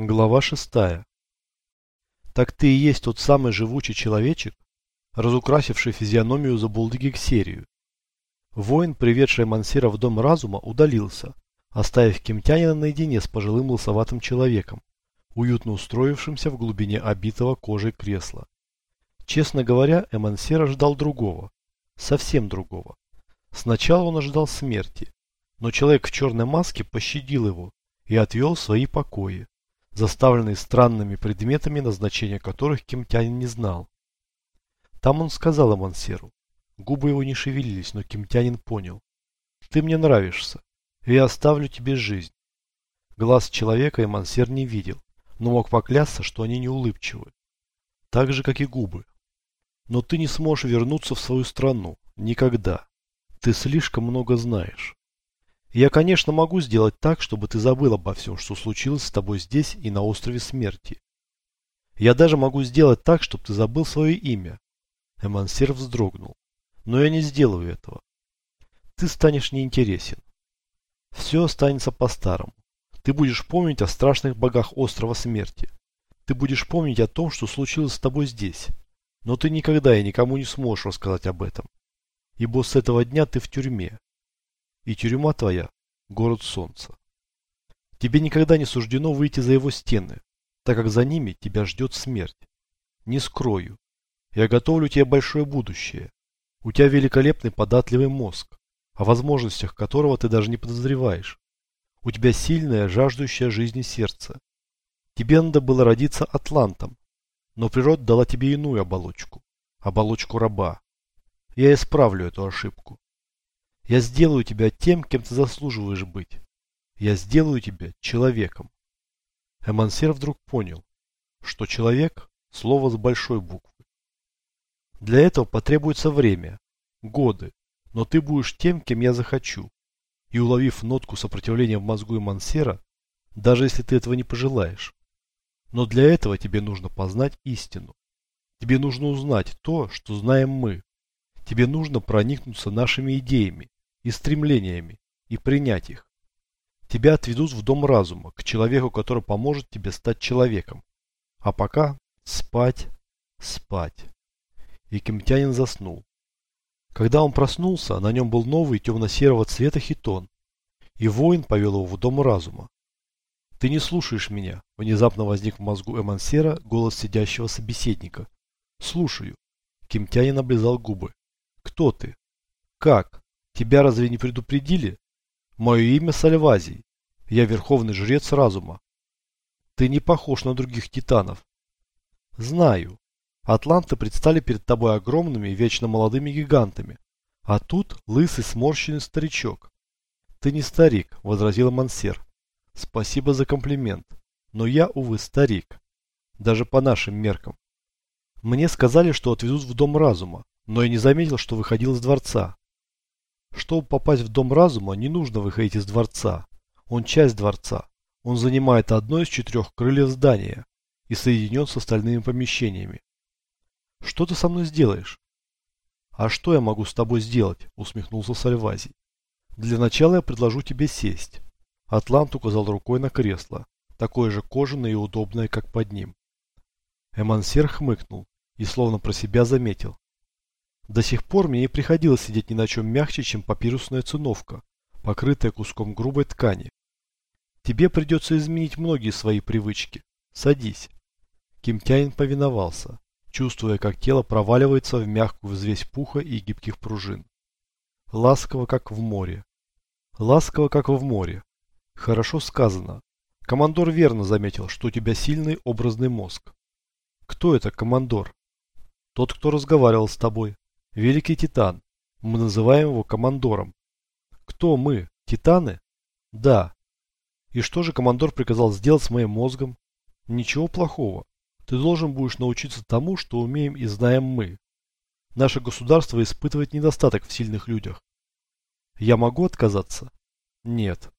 Глава шестая. Так ты и есть тот самый живучий человечек, разукрасивший физиономию за Булдыгексерию. Воин, приведший Мансира в дом разума, удалился, оставив Кемтянина наедине с пожилым лысоватым человеком, уютно устроившимся в глубине обитого кожей кресла. Честно говоря, Эмансера ждал другого, совсем другого. Сначала он ожидал смерти, но человек в черной маске пощадил его и отвел в свои покои заставленный странными предметами, назначения которых Кимтянин не знал. Там он сказал Амансеру. Губы его не шевелились, но Кимтянин понял. «Ты мне нравишься, и я оставлю тебе жизнь». Глаз человека Эмансер не видел, но мог поклясться, что они не улыбчивы. Так же, как и губы. Но ты не сможешь вернуться в свою страну. Никогда. Ты слишком много знаешь. Я, конечно, могу сделать так, чтобы ты забыл обо всем, что случилось с тобой здесь и на острове смерти. Я даже могу сделать так, чтобы ты забыл свое имя. Эмансер вздрогнул. Но я не сделаю этого. Ты станешь неинтересен. Все останется по-старому. Ты будешь помнить о страшных богах острова смерти. Ты будешь помнить о том, что случилось с тобой здесь. Но ты никогда и никому не сможешь рассказать об этом. Ибо с этого дня ты в тюрьме и тюрьма твоя – город солнца. Тебе никогда не суждено выйти за его стены, так как за ними тебя ждет смерть. Не скрою. Я готовлю тебе большое будущее. У тебя великолепный податливый мозг, о возможностях которого ты даже не подозреваешь. У тебя сильное, жаждущее жизни сердце. Тебе надо было родиться атлантом, но природа дала тебе иную оболочку. Оболочку раба. Я исправлю эту ошибку. Я сделаю тебя тем, кем ты заслуживаешь быть. Я сделаю тебя человеком. Эмансер вдруг понял, что человек – слово с большой буквы. Для этого потребуется время, годы, но ты будешь тем, кем я захочу. И уловив нотку сопротивления в мозгу Эмансера, даже если ты этого не пожелаешь. Но для этого тебе нужно познать истину. Тебе нужно узнать то, что знаем мы. Тебе нужно проникнуться нашими идеями, и стремлениями, и принять их. Тебя отведут в дом разума, к человеку, который поможет тебе стать человеком. А пока спать, спать. И Кемтянин заснул. Когда он проснулся, на нем был новый темно-серого цвета хитон, и воин повел его в дом разума. «Ты не слушаешь меня», – внезапно возник в мозгу Эмансера голос сидящего собеседника. «Слушаю». Кемтянин облизал губы. «Кто ты? Как? Тебя разве не предупредили? Мое имя Сальвазий. Я верховный жрец разума. Ты не похож на других титанов. Знаю. Атланты предстали перед тобой огромными, вечно молодыми гигантами. А тут лысый сморщенный старичок. Ты не старик, возразил Мансер. Спасибо за комплимент. Но я, увы, старик. Даже по нашим меркам. Мне сказали, что отвезут в дом разума, но я не заметил, что выходил из дворца. Чтобы попасть в Дом Разума, не нужно выходить из дворца. Он часть дворца. Он занимает одно из четырех крыльев здания и соединен с остальными помещениями. Что ты со мной сделаешь? А что я могу с тобой сделать? Усмехнулся Сальвазий. Для начала я предложу тебе сесть. Атлант указал рукой на кресло, такое же кожаное и удобное, как под ним. Эмансер хмыкнул и словно про себя заметил. До сих пор мне не приходилось сидеть ни на чем мягче, чем папирусная циновка, покрытая куском грубой ткани. Тебе придется изменить многие свои привычки. Садись. Кимтянин повиновался, чувствуя, как тело проваливается в мягкую взвесь пуха и гибких пружин. Ласково, как в море. Ласково, как в море. Хорошо сказано. Командор верно заметил, что у тебя сильный образный мозг. Кто это командор? Тот, кто разговаривал с тобой. Великий Титан. Мы называем его командором. Кто мы? Титаны? Да. И что же командор приказал сделать с моим мозгом? Ничего плохого. Ты должен будешь научиться тому, что умеем и знаем мы. Наше государство испытывает недостаток в сильных людях. Я могу отказаться? Нет.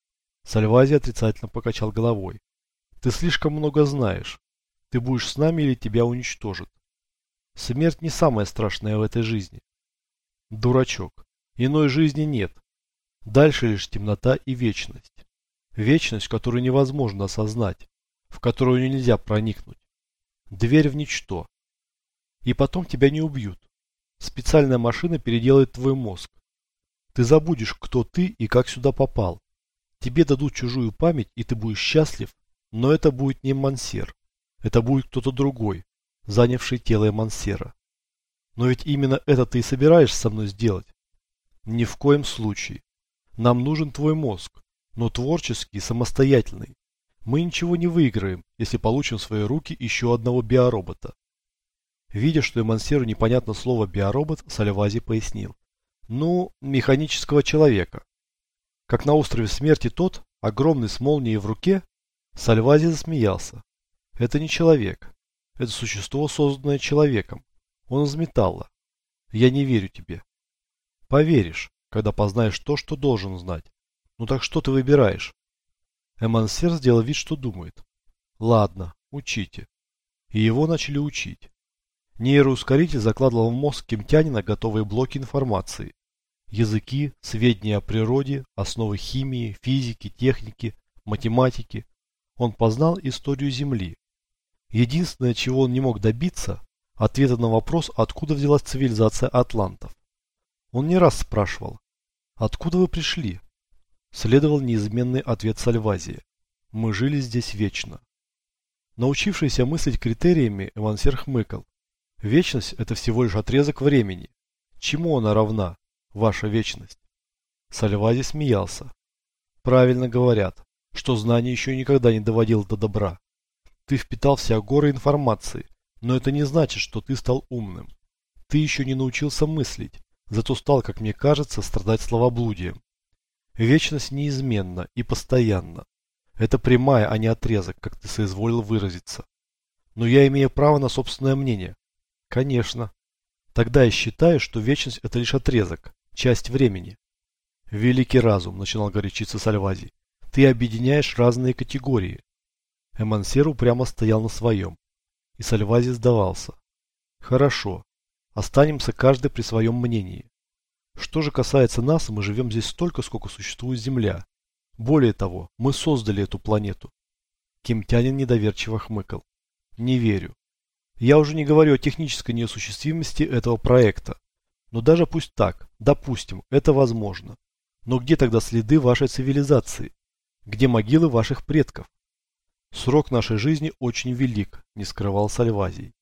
Сальвази отрицательно покачал головой. Ты слишком много знаешь. Ты будешь с нами или тебя уничтожат. Смерть не самое страшное в этой жизни. Дурачок. Иной жизни нет. Дальше лишь темнота и вечность. Вечность, которую невозможно осознать, в которую нельзя проникнуть. Дверь в ничто. И потом тебя не убьют. Специальная машина переделает твой мозг. Ты забудешь, кто ты и как сюда попал. Тебе дадут чужую память, и ты будешь счастлив, но это будет не Мансер. Это будет кто-то другой, занявший тело Мансера. Но ведь именно это ты и собираешься со мной сделать. Ни в коем случае. Нам нужен твой мозг, но творческий, самостоятельный. Мы ничего не выиграем, если получим в свои руки еще одного биоробота. Видя, что Эмансеру непонятно слово «биоробот», Сальвази пояснил. Ну, механического человека. Как на острове смерти тот, огромный с молнией в руке, Сальвази засмеялся. Это не человек. Это существо, созданное человеком. Он из металла. Я не верю тебе. Поверишь, когда познаешь то, что должен знать. Ну так что ты выбираешь? Эмансер сделал вид, что думает. Ладно, учите. И его начали учить. Нейроускоритель закладывал в мозг кемтянина готовые блоки информации. Языки, сведения о природе, основы химии, физики, техники, математики. Он познал историю Земли. Единственное, чего он не мог добиться, ответа на вопрос, откуда взялась цивилизация атлантов. Он не раз спрашивал, откуда вы пришли? Следовал неизменный ответ Сальвазия. Мы жили здесь вечно. Научившийся мыслить критериями, Эвансер хмыкал. Вечность – это всего лишь отрезок времени. Чему она равна, ваша вечность? Сальвази смеялся. Правильно говорят, что знание еще никогда не доводило до добра. Ты впитал вся горы информации, но это не значит, что ты стал умным. Ты еще не научился мыслить, зато стал, как мне кажется, страдать словоблудием. Вечность неизменна и постоянна. Это прямая, а не отрезок, как ты соизволил выразиться. Но я имею право на собственное мнение, Конечно. Тогда я считаю, что вечность это лишь отрезок, часть времени. Великий разум, начинал горячиться Сальвази. Ты объединяешь разные категории. Эмансер прямо стоял на своем. И Сальвази сдавался. Хорошо. Останемся каждый при своем мнении. Что же касается нас, мы живем здесь столько, сколько существует Земля. Более того, мы создали эту планету. Кимтянин недоверчиво хмыкал. Не верю. Я уже не говорю о технической неосуществимости этого проекта. Но даже пусть так, допустим, это возможно. Но где тогда следы вашей цивилизации? Где могилы ваших предков? Срок нашей жизни очень велик, не скрывал Сальвазий.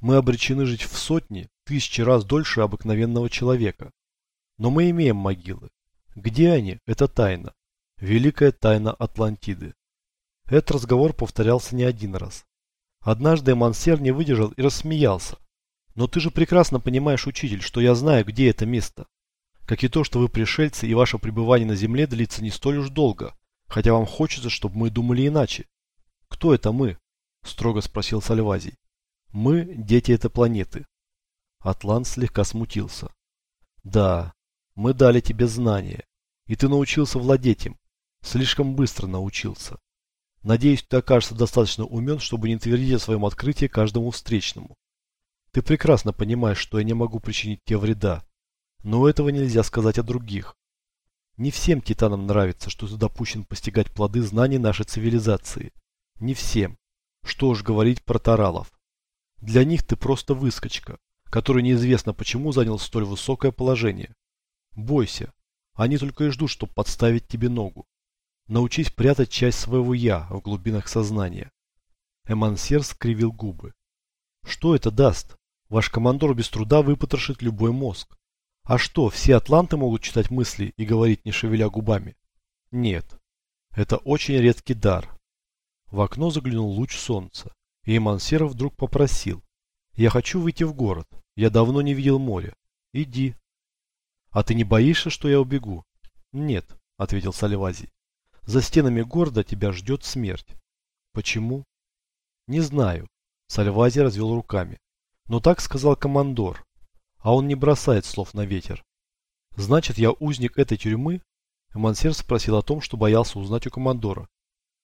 Мы обречены жить в сотни, тысячи раз дольше обыкновенного человека. Но мы имеем могилы. Где они? Это тайна. Великая тайна Атлантиды. Этот разговор повторялся не один раз. Однажды Мансер не выдержал и рассмеялся. Но ты же прекрасно понимаешь, учитель, что я знаю, где это место. Как и то, что вы пришельцы и ваше пребывание на земле длится не столь уж долго, хотя вам хочется, чтобы мы думали иначе. Кто это мы? Строго спросил Сальвазий. Мы – дети этой планеты. Атлант слегка смутился. Да, мы дали тебе знания, и ты научился владеть им. Слишком быстро научился. Надеюсь, ты окажешься достаточно умен, чтобы не твердить о своем открытии каждому встречному. Ты прекрасно понимаешь, что я не могу причинить тебе вреда, но этого нельзя сказать о других. Не всем титанам нравится, что ты допущен постигать плоды знаний нашей цивилизации. Не всем. Что уж говорить про таралов. Для них ты просто выскочка, который неизвестно почему занял столь высокое положение. Бойся. Они только и ждут, чтобы подставить тебе ногу. Научись прятать часть своего «я» в глубинах сознания. Эмансер скривил губы. Что это даст? Ваш командор без труда выпотрошит любой мозг. А что, все атланты могут читать мысли и говорить, не шевеля губами? Нет. Это очень редкий дар. В окно заглянул луч солнца, и Эмансер вдруг попросил. Я хочу выйти в город. Я давно не видел моря. Иди. А ты не боишься, что я убегу? Нет, ответил Сальвазий. За стенами города тебя ждет смерть. Почему? Не знаю. Сальвази развел руками. Но так сказал командор. А он не бросает слов на ветер. Значит, я узник этой тюрьмы? Эмансер спросил о том, что боялся узнать у командора.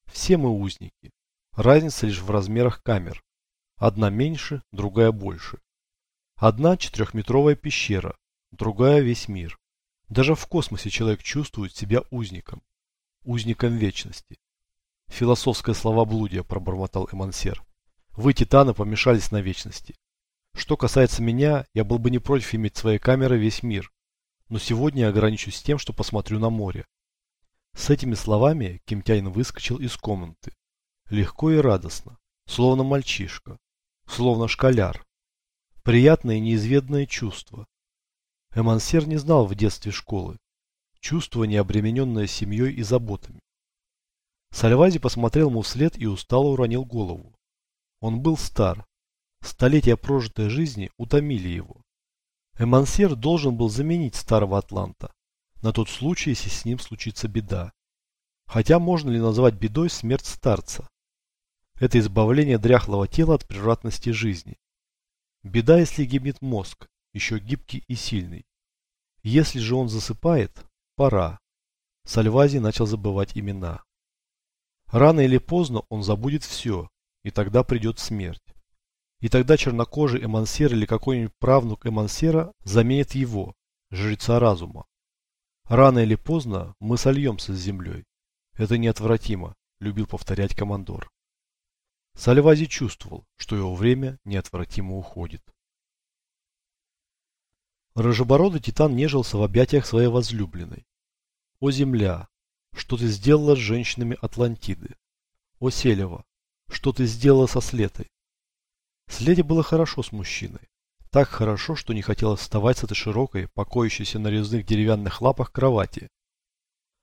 Все мы узники. Разница лишь в размерах камер. Одна меньше, другая больше. Одна четырехметровая пещера, другая весь мир. Даже в космосе человек чувствует себя узником узником вечности. Философское словоблудие, пробормотал Эмансер. Вы, титаны, помешались на вечности. Что касается меня, я был бы не против иметь своей камерой весь мир. Но сегодня я ограничусь тем, что посмотрю на море. С этими словами Кимтяин выскочил из комнаты. Легко и радостно, словно мальчишка, словно школяр. Приятное неизведанное чувство. Эмансер не знал в детстве школы. Чувство, не обремененное семьей и заботами. Сальвази посмотрел ему вслед и устало уронил голову. Он был стар. Столетия прожитой жизни утомили его. Эмансер должен был заменить старого Атланта, на тот случай, если с ним случится беда. Хотя можно ли назвать бедой смерть старца? Это избавление дряхлого тела от превратности жизни. Беда, если гибнет мозг, еще гибкий и сильный. Если же он засыпает, пора. Сальвази начал забывать имена. Рано или поздно он забудет все, и тогда придет смерть. И тогда чернокожий Эмансер или какой-нибудь правнук Эмансера заменит его, жреца разума. Рано или поздно мы сольемся с землей. Это неотвратимо, любил повторять командор. Сальвази чувствовал, что его время неотвратимо уходит. Рыжебородый титан нежился в объятиях своей возлюбленной. О земля, что ты сделала с женщинами Атлантиды? О Селева, что ты сделала со Слетой? Следе было хорошо с мужчиной. Так хорошо, что не хотелось вставать с этой широкой, покоящейся на резных деревянных лапах кровати.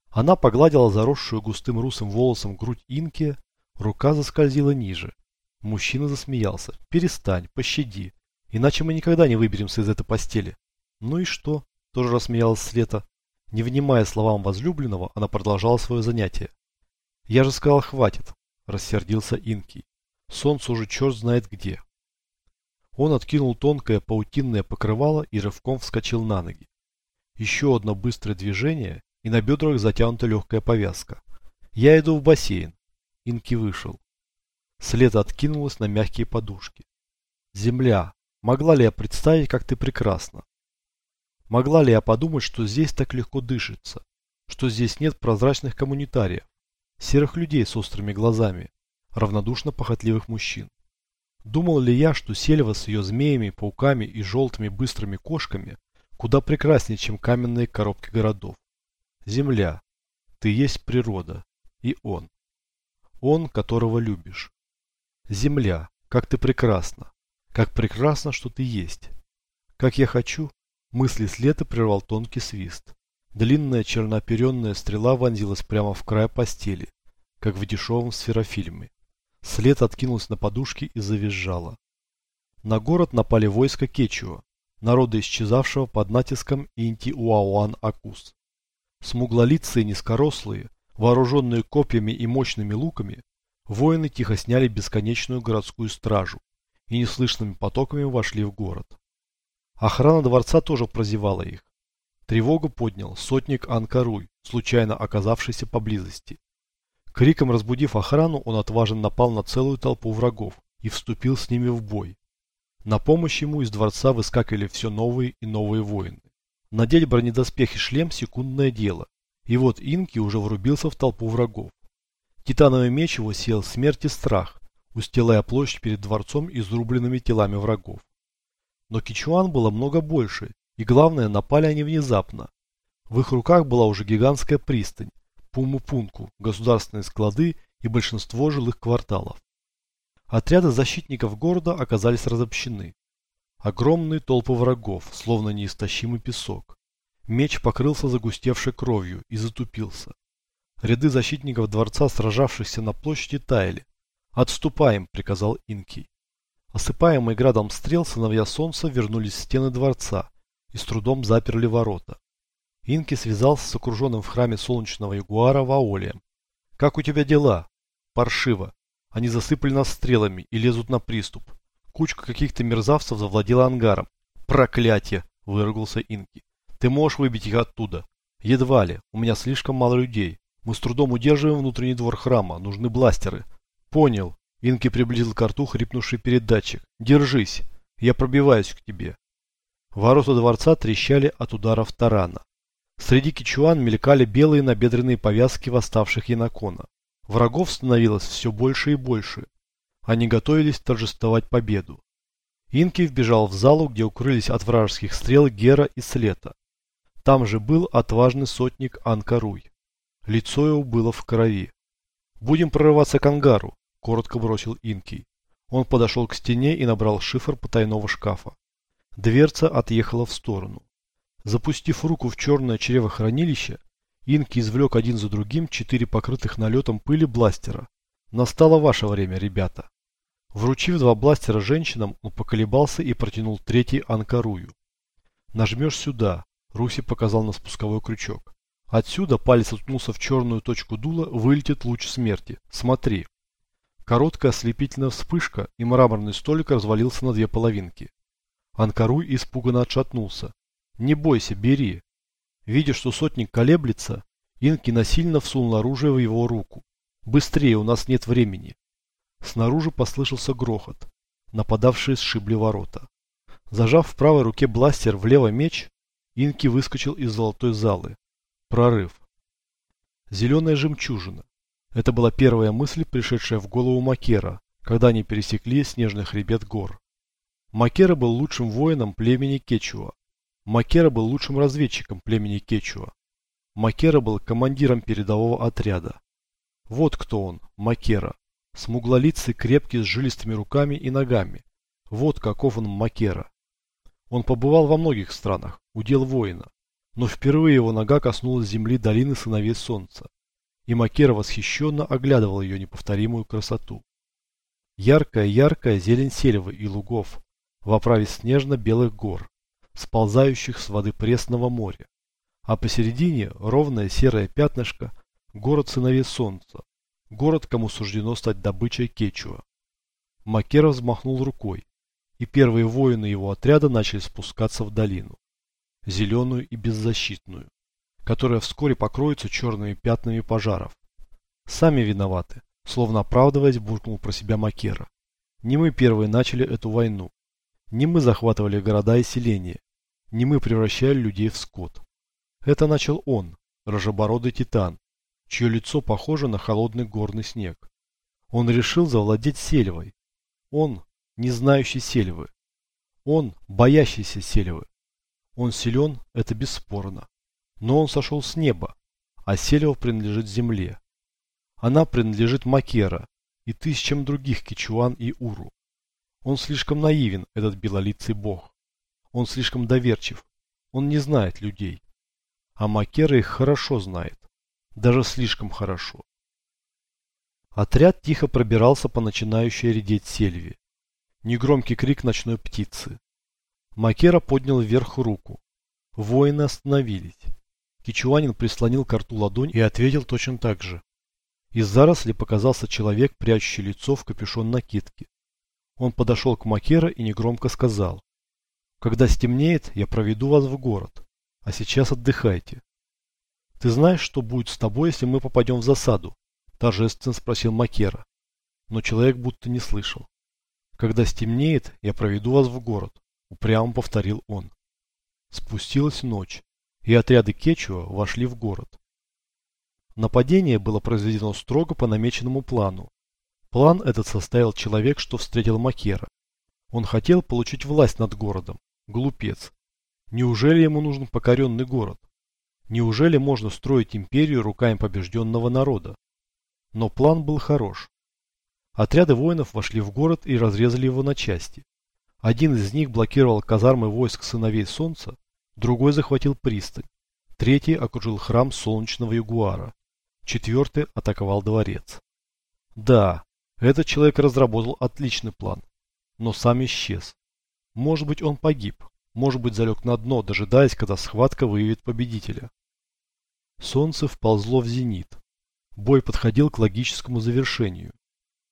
Она погладила заросшую густым русым волосом грудь Инки, рука заскользила ниже. Мужчина засмеялся. «Перестань, пощади, иначе мы никогда не выберемся из этой постели». «Ну и что?» – тоже рассмеялась Света. Не внимая словам возлюбленного, она продолжала свое занятие. «Я же сказал, хватит», – рассердился Инки. «Солнце уже черт знает где». Он откинул тонкое паутинное покрывало и рывком вскочил на ноги. Еще одно быстрое движение, и на бедрах затянута легкая повязка. «Я иду в бассейн». Инки вышел. След откинулась на мягкие подушки. «Земля, могла ли я представить, как ты прекрасна? Могла ли я подумать, что здесь так легко дышится, что здесь нет прозрачных коммунитариев, серых людей с острыми глазами, равнодушно похотливых мужчин? Думал ли я, что сельва с ее змеями, пауками и желтыми быстрыми кошками куда прекраснее, чем каменные коробки городов? Земля. Ты есть природа. И он. Он, которого любишь. Земля. Как ты прекрасна. Как прекрасно, что ты есть. Как я хочу. Мысли слета прервал тонкий свист. Длинная чернооперенная стрела вонзилась прямо в край постели, как в дешевом сферофильме. След откинулся на подушки и завизжала. На город напали войска Кечуа, народа исчезавшего под натиском Инти-Уауан-Акус. Смуглолицые низкорослые, вооруженные копьями и мощными луками, воины тихо сняли бесконечную городскую стражу и неслышными потоками вошли в город. Охрана дворца тоже прозевала их. Тревогу поднял сотник Анкаруй, случайно оказавшийся поблизости. Криком разбудив охрану, он отважно напал на целую толпу врагов и вступил с ними в бой. На помощь ему из дворца выскакивали все новые и новые воины. Надеть бронедоспех и шлем – секундное дело. И вот Инки уже врубился в толпу врагов. Титановый меч его сел смерть и страх, устилая площадь перед дворцом изрубленными телами врагов. Но Кичуан было много больше, и главное, напали они внезапно. В их руках была уже гигантская пристань, Пуму-Пунку, государственные склады и большинство жилых кварталов. Отряды защитников города оказались разобщены. Огромные толпы врагов, словно неистощимый песок. Меч покрылся загустевшей кровью и затупился. Ряды защитников дворца, сражавшихся на площади, таяли. «Отступаем!» – приказал Инкий. Осыпаемые градом стрел, сыновья солнца вернулись в стены дворца и с трудом заперли ворота. Инки связался с окруженным в храме солнечного ягуара Ваолием. «Как у тебя дела?» «Паршиво. Они засыпали нас стрелами и лезут на приступ. Кучка каких-то мерзавцев завладела ангаром. Проклятие!» – выругался Инки. «Ты можешь выбить их оттуда?» «Едва ли. У меня слишком мало людей. Мы с трудом удерживаем внутренний двор храма. Нужны бластеры». «Понял». Инки приблизил к рту хрипнувший передатчик. «Держись. Я пробиваюсь к тебе». Ворота дворца трещали от ударов тарана. Среди кичуан мелькали белые набедренные повязки восставших Янакона. Врагов становилось все больше и больше. Они готовились торжествовать победу. Инки вбежал в залу, где укрылись от вражеских стрел Гера и Слета. Там же был отважный сотник Анкаруй. Лицо его было в крови. «Будем прорываться к ангару», – коротко бросил Инки. Он подошел к стене и набрал шифр потайного шкафа. Дверца отъехала в сторону. Запустив руку в черное чревохранилище, Инки извлек один за другим четыре покрытых налетом пыли бластера. Настало ваше время, ребята. Вручив два бластера женщинам, он поколебался и протянул третий Анкарую. Нажмешь сюда. Руси показал на спусковой крючок. Отсюда палец уткнулся в черную точку дула, вылетит луч смерти. Смотри. Короткая ослепительная вспышка, и мраморный столик развалился на две половинки. Анкаруй испуганно отшатнулся. «Не бойся, бери. Видя, что сотник колеблется, Инки насильно всунул оружие в его руку. «Быстрее, у нас нет времени!» Снаружи послышался грохот. Нападавшие сшибли ворота. Зажав в правой руке бластер, влево меч, Инки выскочил из золотой залы. Прорыв. Зеленая жемчужина. Это была первая мысль, пришедшая в голову Макера, когда они пересекли снежный хребет гор. Макера был лучшим воином племени Кечуа. Макера был лучшим разведчиком племени Кечуа. Макера был командиром передового отряда. Вот кто он, Макера. Смуглолицый, крепкий, с жилистыми руками и ногами. Вот каков он Макера. Он побывал во многих странах, удел воина. Но впервые его нога коснулась земли долины сыновей солнца. И Макера восхищенно оглядывал ее неповторимую красоту. Яркая-яркая зелень сельвы и лугов в оправе снежно-белых гор сползающих с воды Пресного моря, а посередине ровное серое пятнышко – город сыновей солнца, город, кому суждено стать добычей Кечуа. Макера взмахнул рукой, и первые воины его отряда начали спускаться в долину, зеленую и беззащитную, которая вскоре покроется черными пятнами пожаров. Сами виноваты, словно оправдываясь, буркнул про себя Макера. Не мы первые начали эту войну. Не мы захватывали города и селения. Не мы превращали людей в скот. Это начал он, рожебородый титан, чье лицо похоже на холодный горный снег. Он решил завладеть сельвой. Он, не знающий сельвы. Он, боящийся сельвы. Он силен, это бесспорно. Но он сошел с неба, а сельва принадлежит земле. Она принадлежит Макера и тысячам других кичуан и уру. Он слишком наивен, этот белолицый бог. Он слишком доверчив. Он не знает людей. А Макера их хорошо знает. Даже слишком хорошо. Отряд тихо пробирался по начинающей редеть сельве. Негромкий крик ночной птицы. Макера поднял вверх руку. Воины остановились. Кичуанин прислонил к рту ладонь и ответил точно так же. Из заросли показался человек, прячущий лицо в капюшон накидки. Он подошел к Макера и негромко сказал. «Когда стемнеет, я проведу вас в город. А сейчас отдыхайте». «Ты знаешь, что будет с тобой, если мы попадем в засаду?» Торжественно спросил Макера. Но человек будто не слышал. «Когда стемнеет, я проведу вас в город», упрямо повторил он. Спустилась ночь, и отряды Кечуа вошли в город. Нападение было произведено строго по намеченному плану, План этот составил человек, что встретил Макера. Он хотел получить власть над городом. Глупец. Неужели ему нужен покоренный город? Неужели можно строить империю руками побежденного народа? Но план был хорош. Отряды воинов вошли в город и разрезали его на части. Один из них блокировал казармы войск сыновей солнца, другой захватил пристань, третий окружил храм солнечного ягуара, четвертый атаковал дворец. Да, этот человек разработал отличный план, но сам исчез. Может быть он погиб, может быть залег на дно, дожидаясь, когда схватка выявит победителя. Солнце вползло в зенит. Бой подходил к логическому завершению.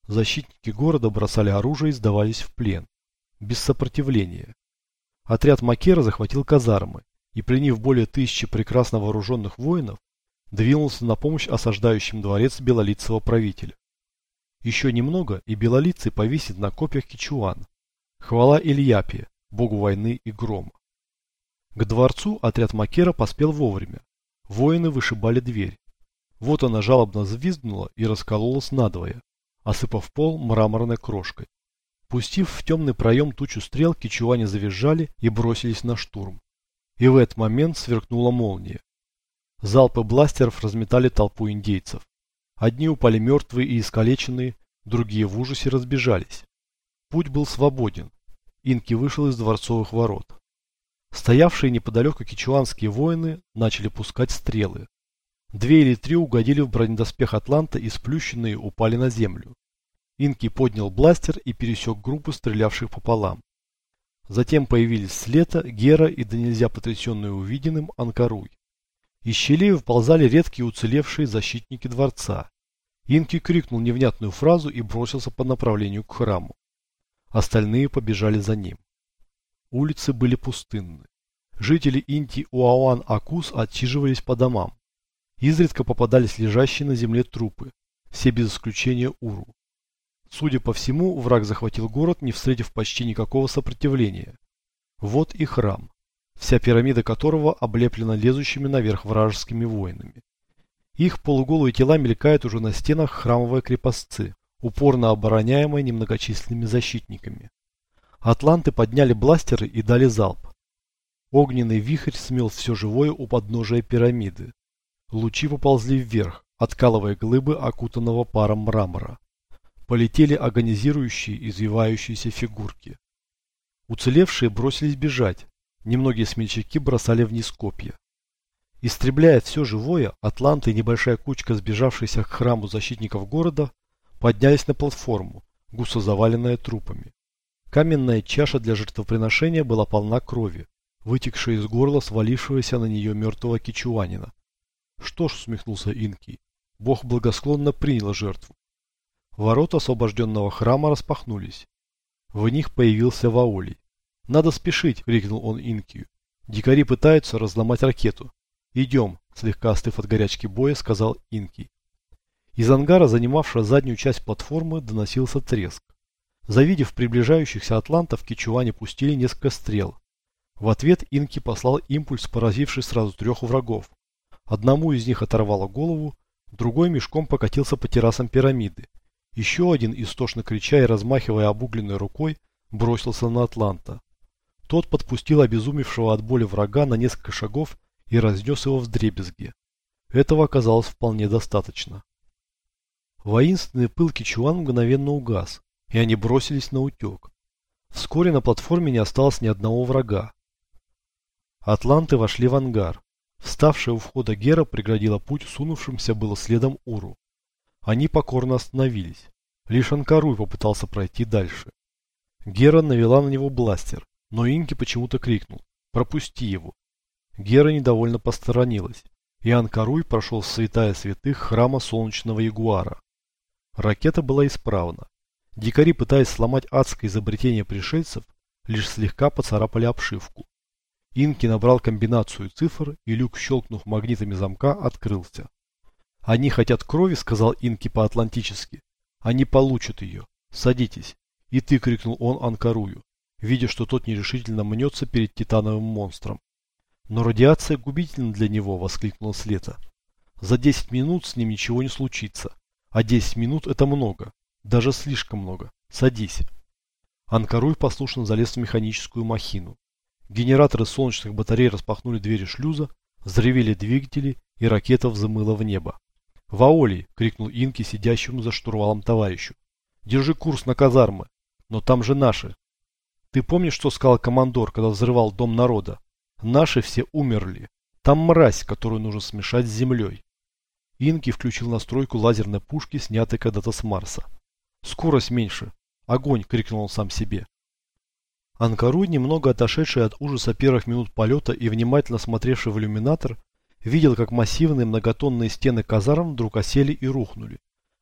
Защитники города бросали оружие и сдавались в плен. Без сопротивления. Отряд Макера захватил казармы и, приняв более тысячи прекрасно вооруженных воинов, двинулся на помощь осаждающим дворец белолицего правителя. Еще немного, и белолицый повисит на копьях Кичуан. Хвала Ильяпе, богу войны и грома. К дворцу отряд Макера поспел вовремя. Воины вышибали дверь. Вот она жалобно взвизгнула и раскололась надвое, осыпав пол мраморной крошкой. Пустив в темный проем тучу стрел, кичуане завизжали и бросились на штурм. И в этот момент сверкнула молния. Залпы бластеров разметали толпу индейцев. Одни упали мертвые и искалеченные, другие в ужасе разбежались. Путь был свободен. Инки вышел из дворцовых ворот. Стоявшие неподалеку кичуанские воины начали пускать стрелы. Две или три угодили в бронедоспех Атланта и сплющенные упали на землю. Инки поднял бластер и пересек группу стрелявших пополам. Затем появились Слета, Гера и да нельзя потрясенные увиденным Анкаруй. Из щелей выползали редкие уцелевшие защитники дворца. Инки крикнул невнятную фразу и бросился по направлению к храму. Остальные побежали за ним. Улицы были пустынны. Жители Инти-Уауан-Акус отсиживались по домам. Изредка попадались лежащие на земле трупы, все без исключения Уру. Судя по всему, враг захватил город, не встретив почти никакого сопротивления. Вот и храм, вся пирамида которого облеплена лезущими наверх вражескими воинами. Их полуголые тела мелькают уже на стенах храмовой крепостцы, упорно обороняемой немногочисленными защитниками. Атланты подняли бластеры и дали залп. Огненный вихрь смел все живое у подножия пирамиды. Лучи поползли вверх, откалывая глыбы окутанного паром мрамора. Полетели агонизирующие, извивающиеся фигурки. Уцелевшие бросились бежать. Немногие смельчаки бросали вниз копья. Истребляя все живое, атланты и небольшая кучка сбежавшихся к храму защитников города поднялись на платформу, густо заваленная трупами. Каменная чаша для жертвоприношения была полна крови, вытекшей из горла свалившегося на нее мертвого кичуанина. Что ж, усмехнулся Инки, Бог благосклонно принял жертву. Ворота освобожденного храма распахнулись. В них появился Ваолий. «Надо спешить!» — крикнул он Инкию. «Дикари пытаются разломать ракету». «Идем!» — слегка остыв от горячки боя, сказал Инки. Из ангара, занимавшего заднюю часть платформы, доносился треск. Завидев приближающихся атлантов, кичуане пустили несколько стрел. В ответ Инки послал импульс, поразивший сразу трех врагов. Одному из них оторвало голову, другой мешком покатился по террасам пирамиды. Еще один, истошно крича и размахивая обугленной рукой, бросился на Атланта. Тот подпустил обезумевшего от боли врага на несколько шагов и разнес его в дребезги. Этого оказалось вполне достаточно. Воинственный пыл Кичуан мгновенно угас, и они бросились на утек. Вскоре на платформе не осталось ни одного врага. Атланты вошли в ангар. Вставшая у входа Гера преградила путь сунувшимся было следом Уру. Они покорно остановились. Лишь Анкаруй попытался пройти дальше. Гера навела на него бластер, но Инки почему-то крикнул «Пропусти его!». Гера недовольно посторонилась, и Анкаруй прошел в святая святых храма солнечного ягуара. Ракета была исправна. Дикари, пытаясь сломать адское изобретение пришельцев, лишь слегка поцарапали обшивку. Инки набрал комбинацию цифр, и люк, щелкнув магнитами замка, открылся. «Они хотят крови», — сказал Инки по-атлантически. «Они получат ее. Садитесь». И ты, — крикнул он Анкарую, видя, что тот нерешительно мнется перед титановым монстром. «Но радиация губительна для него», — воскликнул Слета. «За десять минут с ним ничего не случится. А десять минут — это много. Даже слишком много. Садись». Анкаруй послушно залез в механическую махину. Генераторы солнечных батарей распахнули двери шлюза, взревели двигатели, и ракета взмыла в небо. «Ваоли!» — крикнул Инки сидящему за штурвалом товарищу. «Держи курс на казармы! Но там же наши!» «Ты помнишь, что сказал командор, когда взрывал Дом народа? Наши все умерли. Там мразь, которую нужно смешать с землей!» Инки включил настройку лазерной пушки, снятой когда-то с Марса. «Скорость меньше! Огонь!» — крикнул он сам себе. Анкаруй, немного отошедший от ужаса первых минут полета и внимательно смотревший в иллюминатор, видел, как массивные многотонные стены казарм вдруг осели и рухнули,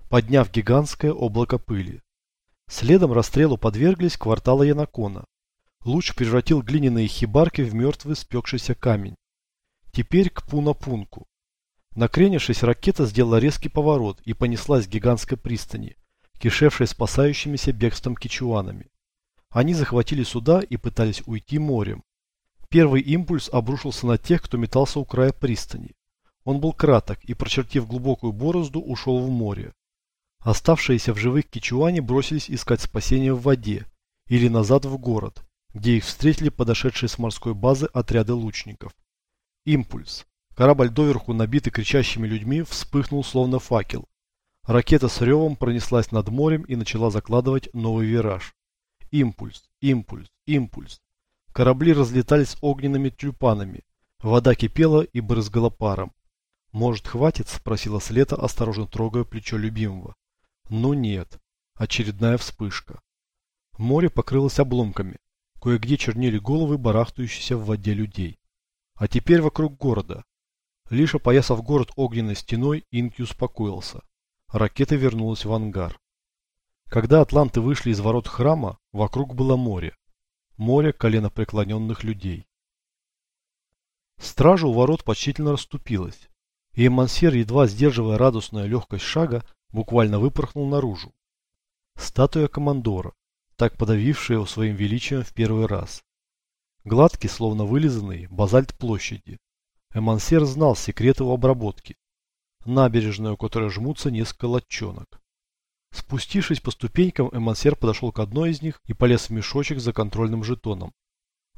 подняв гигантское облако пыли. Следом расстрелу подверглись кварталы Янакона. Луч превратил глиняные хибарки в мертвый спекшийся камень. Теперь к Пуна-Пунку. Накренившись, ракета сделала резкий поворот и понеслась к гигантской пристани, кишевшей спасающимися бегством кичуанами. Они захватили суда и пытались уйти морем. Первый импульс обрушился на тех, кто метался у края пристани. Он был краток и, прочертив глубокую борозду, ушел в море. Оставшиеся в живых кичуане бросились искать спасения в воде или назад в город, где их встретили подошедшие с морской базы отряды лучников. Импульс. Корабль доверху, набитый кричащими людьми, вспыхнул словно факел. Ракета с ревом пронеслась над морем и начала закладывать новый вираж. Импульс, импульс, импульс. Корабли разлетались огненными тюльпанами. Вода кипела и брызгала паром. «Может, хватит?» – спросила Слета, осторожно трогая плечо любимого. «Ну нет. Очередная вспышка». Море покрылось обломками. Кое-где чернели головы барахтающиеся в воде людей. А теперь вокруг города. Лишь опоясав город огненной стеной, Инки успокоился. Ракета вернулась в ангар. Когда атланты вышли из ворот храма, вокруг было море. Море коленопреклоненных людей. Стража у ворот почтительно расступилась, и Эмансер, едва сдерживая радостную легкость шага, буквально выпорхнул наружу. Статуя командора, так подавившая его своим величием в первый раз. Гладкий, словно вылизанный, базальт площади. Эмансер знал секреты его обработки. Набережная, у которой жмутся несколько лодчонок. Спустившись по ступенькам, Эмансер подошел к одной из них и полез в мешочек за контрольным жетоном.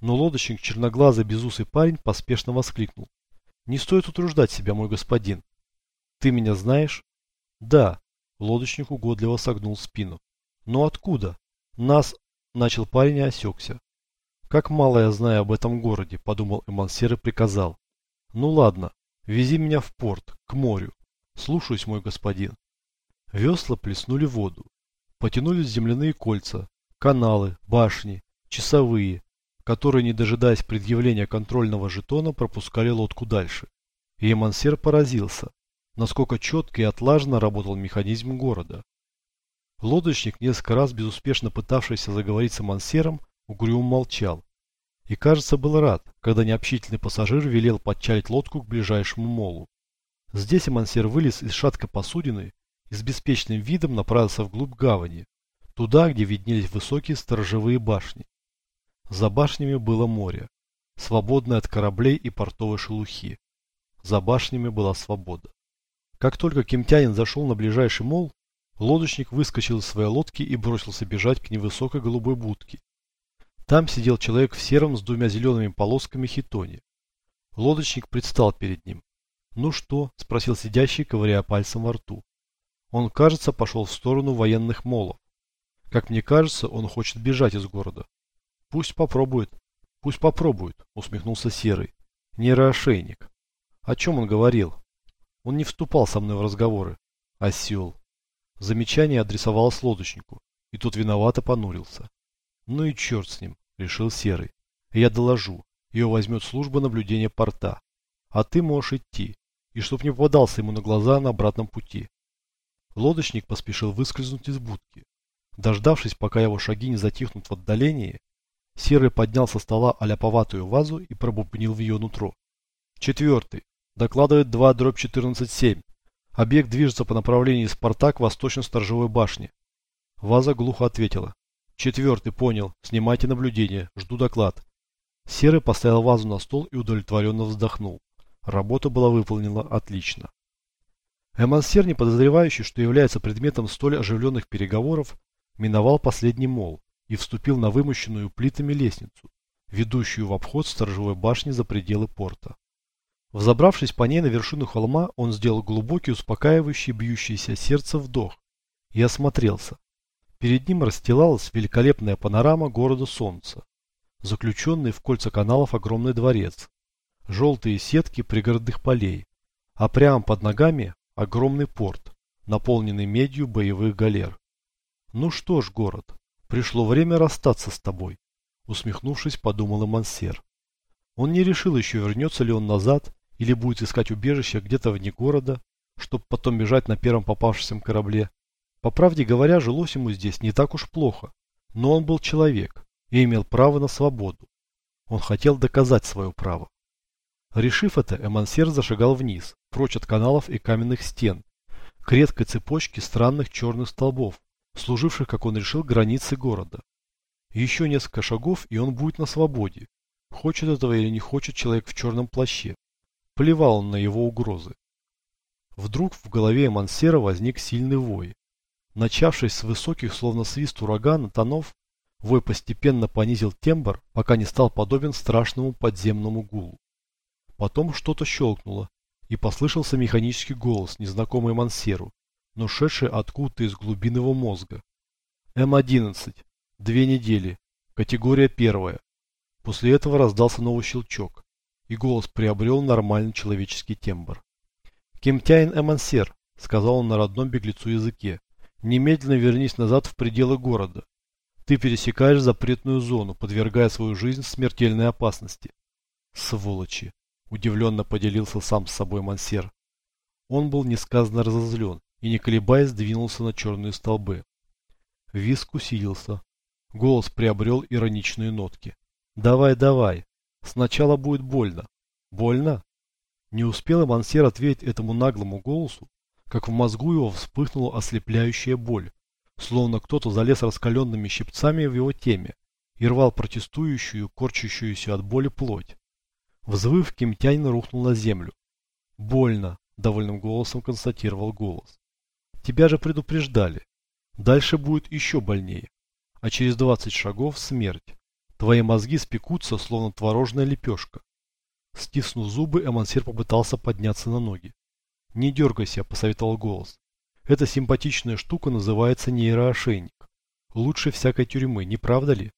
Но лодочник, черноглазый безусый парень, поспешно воскликнул. «Не стоит утруждать себя, мой господин. Ты меня знаешь?» «Да», — лодочник угодливо согнул спину. «Но откуда?» «Нас...» — начал парень и осекся. «Как мало я знаю об этом городе», — подумал Эмансер и приказал. «Ну ладно, вези меня в порт, к морю. Слушаюсь, мой господин». Весла плеснули воду. Потянулись земляные кольца, каналы, башни, часовые, которые, не дожидаясь предъявления контрольного жетона, пропускали лодку дальше. И Эмансер поразился, насколько четко и отлаженно работал механизм города. Лодочник, несколько раз безуспешно пытавшийся заговорить с Эмансером, угрюмо молчал. И, кажется, был рад, когда необщительный пассажир велел подчалить лодку к ближайшему молу. Здесь Эмансер вылез из шаткой посудины и с беспечным видом направился вглубь гавани, туда, где виднелись высокие сторожевые башни. За башнями было море, свободное от кораблей и портовой шелухи. За башнями была свобода. Как только кемтянин зашел на ближайший мол, лодочник выскочил из своей лодки и бросился бежать к невысокой голубой будке. Там сидел человек в сером с двумя зелеными полосками хитоне. Лодочник предстал перед ним. «Ну что?» – спросил сидящий, ковыряя пальцем во рту. Он, кажется, пошел в сторону военных молов. Как мне кажется, он хочет бежать из города. Пусть попробует. Пусть попробует, усмехнулся Серый. Нейроошейник. О чем он говорил? Он не вступал со мной в разговоры. Осел. Замечание адресовалось лодочнику, и тот виновато понурился. Ну и черт с ним, решил Серый. Я доложу. Ее возьмет служба наблюдения порта. А ты можешь идти. И чтоб не попадался ему на глаза на обратном пути. Лодочник поспешил выскользнуть из будки. Дождавшись, пока его шаги не затихнут в отдалении, Серый поднял со стола аляповатую вазу и пробубнил в ее нутро. Четвертый. Докладывает 2 дробь 14-7. Объект движется по направлению Спартак к восточно-сторожевой башне. Ваза глухо ответила. Четвертый, понял. Снимайте наблюдение. Жду доклад. Серый поставил вазу на стол и удовлетворенно вздохнул. Работа была выполнена отлично. Эмансер, не подозревающий, что является предметом столь оживленных переговоров, миновал последний мол и вступил на вымощенную плитами лестницу, ведущую в обход сторожевой башни за пределы порта. Взобравшись по ней на вершину холма, он сделал глубокий, успокаивающий, бьющийся сердце вдох и осмотрелся. Перед ним расстилалась великолепная панорама города Солнца, заключенный в кольца каналов огромный дворец, желтые сетки пригородных полей, а прямо под ногами огромный порт, наполненный медью боевых галер. Ну что ж, город, пришло время расстаться с тобой, усмехнувшись, подумал Мансер. Он не решил еще, вернется ли он назад или будет искать убежище где-то вне города, чтобы потом бежать на первом попавшемся корабле. По правде говоря, жилось ему здесь не так уж плохо, но он был человек и имел право на свободу. Он хотел доказать свое право. Решив это, Эмансер зашагал вниз, прочь от каналов и каменных стен, к редкой цепочке странных черных столбов, служивших, как он решил, границы города. Еще несколько шагов, и он будет на свободе. Хочет этого или не хочет человек в черном плаще. Плевал он на его угрозы. Вдруг в голове Мансера возник сильный вой. Начавшись с высоких, словно свист урагана, тонов, вой постепенно понизил тембр, пока не стал подобен страшному подземному гулу. Потом что-то щелкнуло, и послышался механический голос, незнакомый Мансеру, но шедший откуда-то из глубин его мозга. М-11. Две недели. Категория первая. После этого раздался новый щелчок, и голос приобрел нормальный человеческий тембр. «Кемтяин Эмансер», — сказал он на родном беглецу языке, — «немедленно вернись назад в пределы города. Ты пересекаешь запретную зону, подвергая свою жизнь смертельной опасности». «Сволочи!» — удивленно поделился сам с собой Мансер. Он был несказанно разозлен и, не колебаясь, двинулся на черные столбы. Виск усилился. Голос приобрел ироничные нотки. «Давай, давай. Сначала будет больно». «Больно?» Не успел Мансер ответить этому наглому голосу, как в мозгу его вспыхнула ослепляющая боль, словно кто-то залез раскаленными щипцами в его теме и рвал протестующую, корчащуюся от боли плоть. Взвыв, Кимтянин рухнул на землю. «Больно», — довольным голосом констатировал голос. «Тебя же предупреждали. Дальше будет еще больнее. А через двадцать шагов смерть. Твои мозги спекутся, словно творожная лепешка. Стиснув зубы, Эмансир попытался подняться на ноги. «Не дергайся», – посоветовал голос. «Эта симпатичная штука называется нейроошейник. Лучше всякой тюрьмы, не правда ли?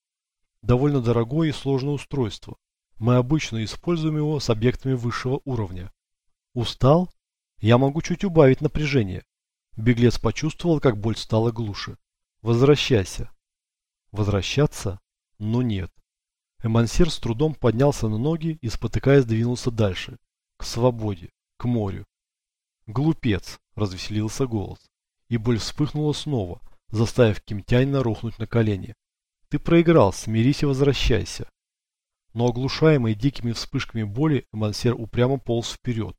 Довольно дорогое и сложное устройство. Мы обычно используем его с объектами высшего уровня. Устал? Я могу чуть убавить напряжение». Беглец почувствовал, как боль стала глуше. «Возвращайся». «Возвращаться? Ну нет. Эмансер с трудом поднялся на ноги и, спотыкаясь, двинулся дальше. К свободе, к морю. «Глупец!» – развеселился голос. И боль вспыхнула снова, заставив Кимтянина рухнуть на колени. «Ты проиграл, смирись и возвращайся!» Но оглушаемый дикими вспышками боли, Эмансер упрямо полз вперед.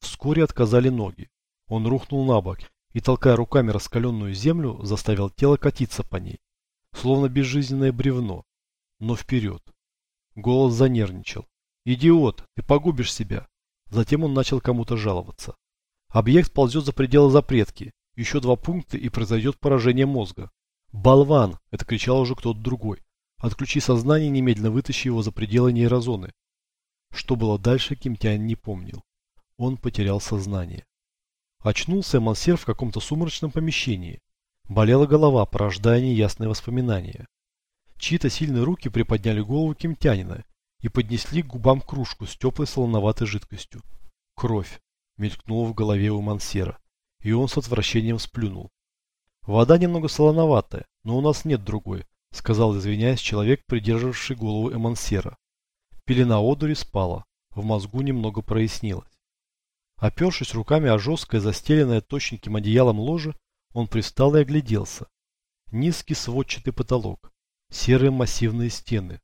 Вскоре отказали ноги. Он рухнул на бок и, толкая руками раскаленную землю, заставил тело катиться по ней, словно безжизненное бревно, но вперед. Голос занервничал. «Идиот, ты погубишь себя!» Затем он начал кому-то жаловаться. Объект ползет за пределы запретки. Еще два пункта и произойдет поражение мозга. «Болван!» – это кричал уже кто-то другой. «Отключи сознание немедленно вытащи его за пределы нейрозоны». Что было дальше, Кимтянин не помнил. Он потерял сознание. Очнулся Мансер в каком-то сумрачном помещении. Болела голова, порождая неясные воспоминания. Чьи-то сильные руки приподняли голову кемтянина и поднесли к губам кружку с теплой солоноватой жидкостью. Кровь мелькнула в голове у Мансера, и он с отвращением сплюнул. «Вода немного солоноватая, но у нас нет другой», сказал, извиняясь, человек, придерживавший голову Эмансера. Пелена одури спала, в мозгу немного прояснилось. Опершись руками о жесткое, застеленное точненьким одеялом ложе, он пристал и огляделся. Низкий сводчатый потолок, Серые массивные стены.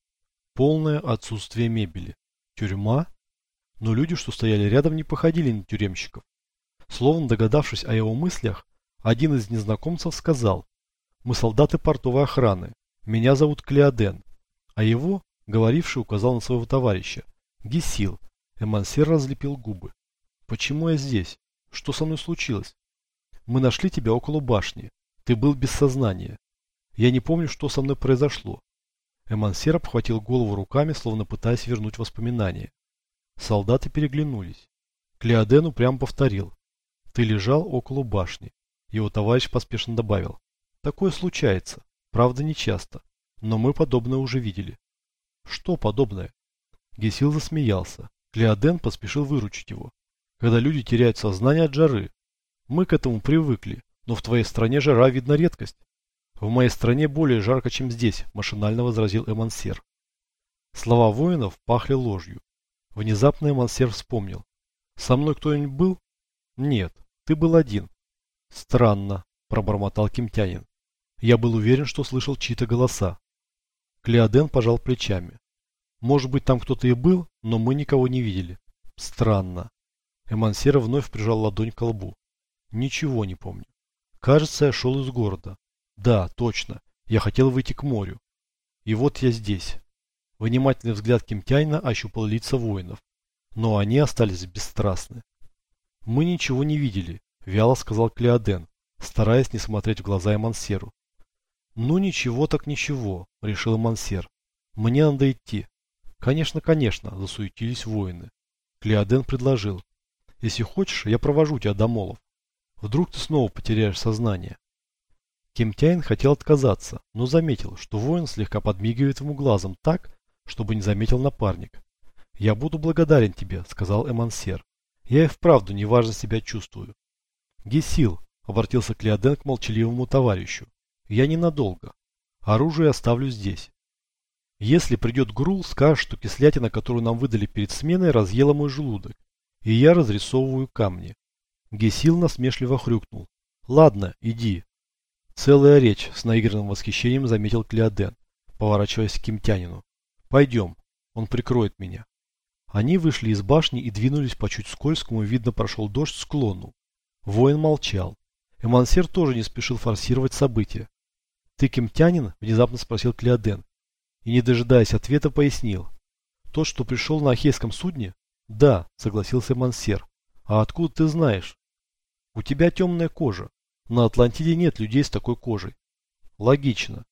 Полное отсутствие мебели. Тюрьма? Но люди, что стояли рядом, не походили на тюремщиков. Словно догадавшись о его мыслях, один из незнакомцев сказал, «Мы солдаты портовой охраны. Меня зовут Клеоден». А его, говоривший, указал на своего товарища. «Гесил». Эмансер разлепил губы. «Почему я здесь? Что со мной случилось?» «Мы нашли тебя около башни. Ты был без сознания. Я не помню, что со мной произошло. Эмансер обхватил голову руками, словно пытаясь вернуть воспоминания. Солдаты переглянулись. Клеодену прямо повторил. Ты лежал около башни. Его товарищ поспешно добавил. Такое случается. Правда, не часто. Но мы подобное уже видели. Что подобное? Гесил засмеялся. Клеоден поспешил выручить его. Когда люди теряют сознание от жары. Мы к этому привыкли, но в твоей стране жара видна редкость. «В моей стране более жарко, чем здесь», – машинально возразил Эмансер. Слова воинов пахли ложью. Внезапно Эмансер вспомнил. «Со мной кто-нибудь был?» «Нет, ты был один». «Странно», – пробормотал Кимтянин. Я был уверен, что слышал чьи-то голоса. Клеоден пожал плечами. «Может быть, там кто-то и был, но мы никого не видели». «Странно». Эмансер вновь прижал ладонь к лбу. «Ничего не помню. Кажется, я шел из города. Да, точно. Я хотел выйти к морю. И вот я здесь. Внимательный взгляд Кимтяйна ощупал лица воинов. Но они остались бесстрастны. Мы ничего не видели, вяло сказал Клеоден, стараясь не смотреть в глаза Эмансеру. Ну ничего так ничего, решил Эмансер. Мне надо идти. Конечно, конечно, засуетились воины. Клеоден предложил. Если хочешь, я провожу тебя до молов. Вдруг ты снова потеряешь сознание. Кемтяин хотел отказаться, но заметил, что воин слегка подмигивает ему глазом так, чтобы не заметил напарник. «Я буду благодарен тебе», — сказал Эмансер. «Я и вправду неважно себя чувствую». «Гесил», — обратился Клеоден к молчаливому товарищу. «Я ненадолго. Оружие оставлю здесь. Если придет Грул, скажешь, что кислятина, которую нам выдали перед сменой, разъела мой желудок, и я разрисовываю камни». Гесил насмешливо хрюкнул. «Ладно, иди». Целая речь, с наигранным восхищением заметил Клеоден, поворачиваясь к Кимтянину. «Пойдем, он прикроет меня». Они вышли из башни и двинулись по чуть скользкому, видно прошел дождь, склону. Воин молчал. Эмансер тоже не спешил форсировать события. «Ты кемтянин?» – внезапно спросил Клеоден. И, не дожидаясь ответа, пояснил. «Тот, что пришел на Ахейском судне?» «Да», – согласился Мансер. «А откуда ты знаешь?» «У тебя темная кожа. На Атлантиде нет людей с такой кожей». «Логично.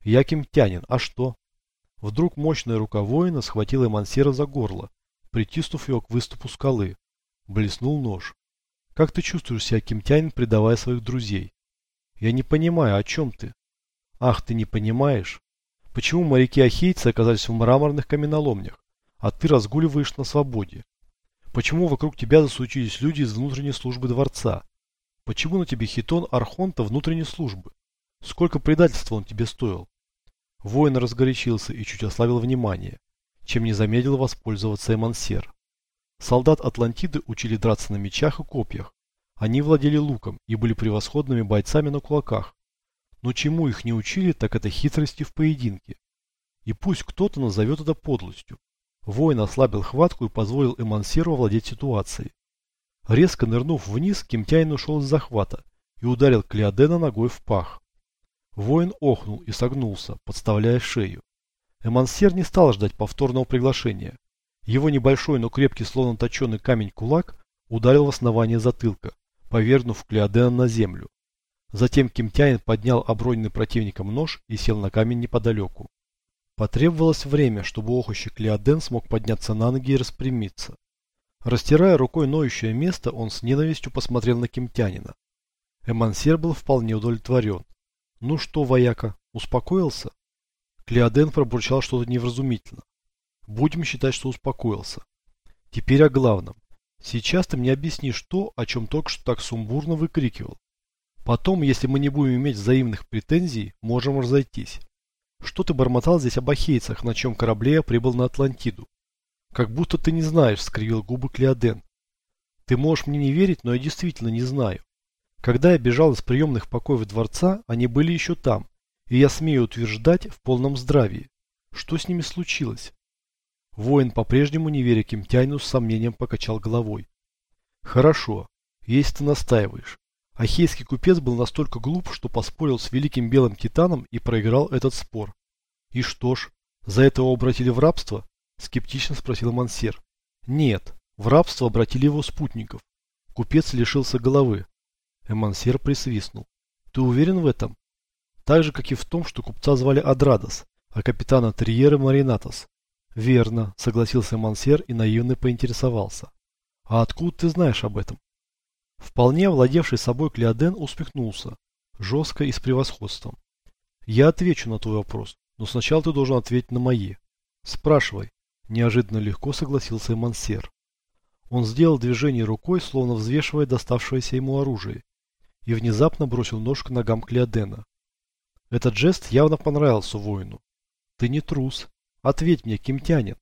Я кемтянин. А что?» Вдруг мощная рука воина схватила Мансера за горло притиснув его к выступу скалы. Блеснул нож. «Как ты чувствуешь себя, кемтянин, предавая своих друзей?» «Я не понимаю, о чем ты?» «Ах, ты не понимаешь? Почему моряки-ахейцы оказались в мраморных каменоломнях, а ты разгуливаешь на свободе? Почему вокруг тебя засучились люди из внутренней службы дворца? Почему на тебе хитон Архонта внутренней службы? Сколько предательства он тебе стоил?» Воин разгорячился и чуть ослабил внимание чем не замедлил воспользоваться Эмансер. Солдат Атлантиды учили драться на мечах и копьях. Они владели луком и были превосходными бойцами на кулаках. Но чему их не учили, так это хитрости в поединке. И пусть кто-то назовет это подлостью. Воин ослабил хватку и позволил Эмансеру владеть ситуацией. Резко нырнув вниз, Кемтяин ушел из захвата и ударил Клеодена ногой в пах. Воин охнул и согнулся, подставляя шею. Эмансер не стал ждать повторного приглашения. Его небольшой, но крепкий, словно точеный камень кулак ударил в основание затылка, повергнув Клеодена на землю. Затем Кимтянин поднял оброненный противником нож и сел на камень неподалеку. Потребовалось время, чтобы охощий Клеоден смог подняться на ноги и распрямиться. Растирая рукой ноющее место, он с ненавистью посмотрел на Кимтянина. Эмансер был вполне удовлетворен. «Ну что, вояка, успокоился?» Клеоден пробурчал что-то невразумительно. Будем считать, что успокоился. Теперь о главном. Сейчас ты мне объяснишь то, о чем только что так сумбурно выкрикивал. Потом, если мы не будем иметь взаимных претензий, можем разойтись. Что ты бормотал здесь об ахейцах, на чем корабле я прибыл на Атлантиду? Как будто ты не знаешь, скривил губы Клеоден. Ты можешь мне не верить, но я действительно не знаю. Когда я бежал из приемных покоев дворца, они были еще там, и я смею утверждать в полном здравии. Что с ними случилось? Воин по-прежнему, не веря Кимтяйну, с сомнением покачал головой. Хорошо, если ты настаиваешь. Ахейский купец был настолько глуп, что поспорил с великим белым титаном и проиграл этот спор. И что ж, за это его обратили в рабство? Скептично спросил Мансер. Нет, в рабство обратили его спутников. Купец лишился головы. Эмансер присвистнул. Ты уверен в этом? Так же, как и в том, что купца звали Адрадос, а капитана Триера Маринатос. Верно, согласился Мансер и наивно поинтересовался. А откуда ты знаешь об этом? Вполне владевший собой Клеоден усмехнулся, жестко и с превосходством. Я отвечу на твой вопрос, но сначала ты должен ответить на мои. Спрашивай. Неожиданно легко согласился Мансер. Он сделал движение рукой, словно взвешивая доставшееся ему оружие, и внезапно бросил нож к ногам Клеодена. Этот жест явно понравился воину. Ты не трус. Ответь мне, кимтянин.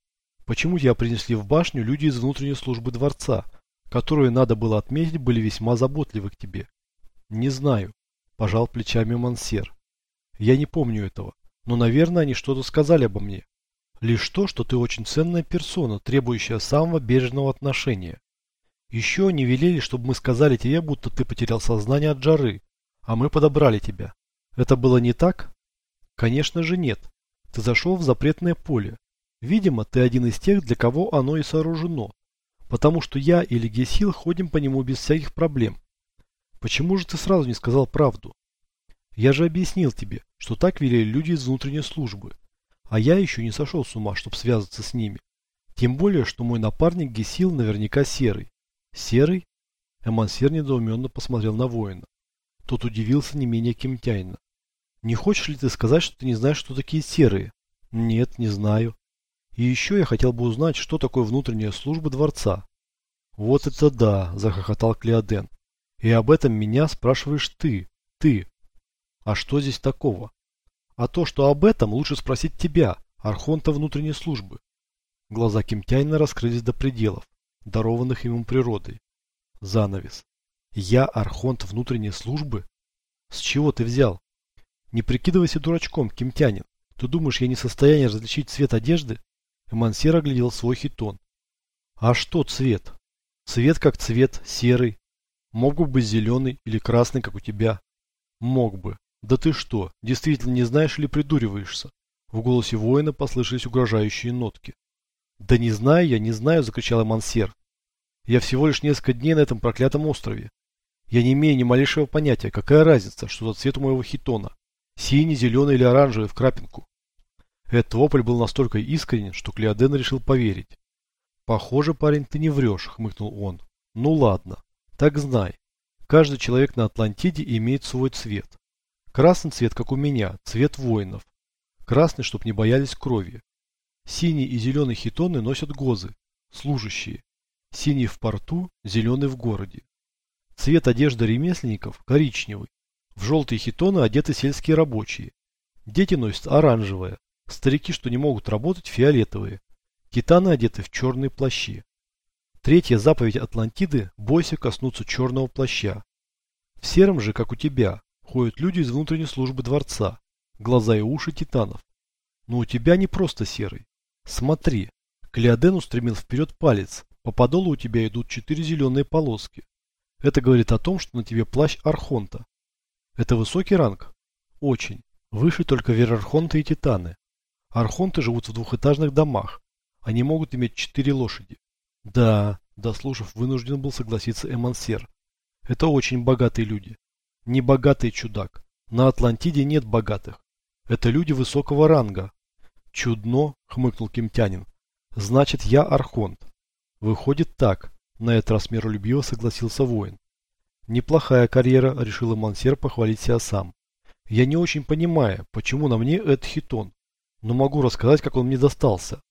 Почему тебя принесли в башню люди из внутренней службы дворца, которые, надо было отметить, были весьма заботливы к тебе? Не знаю. Пожал плечами Мансер. Я не помню этого, но, наверное, они что-то сказали обо мне. Лишь то, что ты очень ценная персона, требующая самого бережного отношения. Еще они велели, чтобы мы сказали тебе, будто ты потерял сознание от жары, а мы подобрали тебя. Это было не так? Конечно же нет. Ты зашел в запретное поле. Видимо, ты один из тех, для кого оно и сооружено. Потому что я или Гесил ходим по нему без всяких проблем. Почему же ты сразу не сказал правду? Я же объяснил тебе, что так велели люди из внутренней службы. А я еще не сошел с ума, чтобы связаться с ними. Тем более, что мой напарник Гесил наверняка серый. Серый? Эмансер недоуменно посмотрел на воина. Тот удивился не менее Кемтяйна. Не хочешь ли ты сказать, что ты не знаешь, что такие серые? Нет, не знаю. И еще я хотел бы узнать, что такое внутренняя служба дворца. Вот это да, захохотал Клеоден. И об этом меня спрашиваешь ты, ты. А что здесь такого? А то, что об этом лучше спросить тебя, Архонта внутренней службы. Глаза Кимтяйна раскрылись до пределов, дарованных ему природой. Занавес. Я Архонт внутренней службы? С чего ты взял? Не прикидывайся дурачком, Кимтянин. Ты думаешь, я не в состоянии различить цвет одежды? Эмансер оглядел свой хитон. А что цвет? Цвет как цвет, серый. Мог бы быть зеленый или красный, как у тебя. Мог бы. Да ты что, действительно не знаешь или придуриваешься? В голосе воина послышались угрожающие нотки. Да не знаю я, не знаю, закричал Эмансер. Я всего лишь несколько дней на этом проклятом острове. Я не имею ни малейшего понятия, какая разница, что за цвет у моего хитона. Синий, зеленый или оранжевый в крапинку. Этот вопль был настолько искренен, что Клеоден решил поверить. «Похоже, парень, ты не врешь», — хмыкнул он. «Ну ладно, так знай. Каждый человек на Атлантиде имеет свой цвет. Красный цвет, как у меня, цвет воинов. Красный, чтоб не боялись крови. Синий и зеленый хитоны носят гозы, служащие. Синий в порту, зеленый в городе. Цвет одежды ремесленников коричневый. В желтые хитоны одеты сельские рабочие. Дети носят оранжевое, Старики, что не могут работать, фиолетовые. Титаны одеты в черные плащи. Третья заповедь Атлантиды – бойся коснуться черного плаща. В сером же, как у тебя, ходят люди из внутренней службы дворца, глаза и уши титанов. Но у тебя не просто серый. Смотри, Клеоден устремил вперед палец, по подолу у тебя идут четыре зеленые полоски. Это говорит о том, что на тебе плащ Архонта. Это высокий ранг? Очень. Выше только Верархонты и Титаны. Архонты живут в двухэтажных домах. Они могут иметь четыре лошади. Да, дослушав, вынужден был согласиться Эмансер. Это очень богатые люди. Не богатый чудак. На Атлантиде нет богатых. Это люди высокого ранга. Чудно, хмыкнул Кимтянин. Значит, я Архонт. Выходит так. На этот раз миролюбиво согласился воин. Неплохая карьера, решил Эмансер похвалить себя сам. Я не очень понимаю, почему на мне этот хитон но могу рассказать, как он мне достался.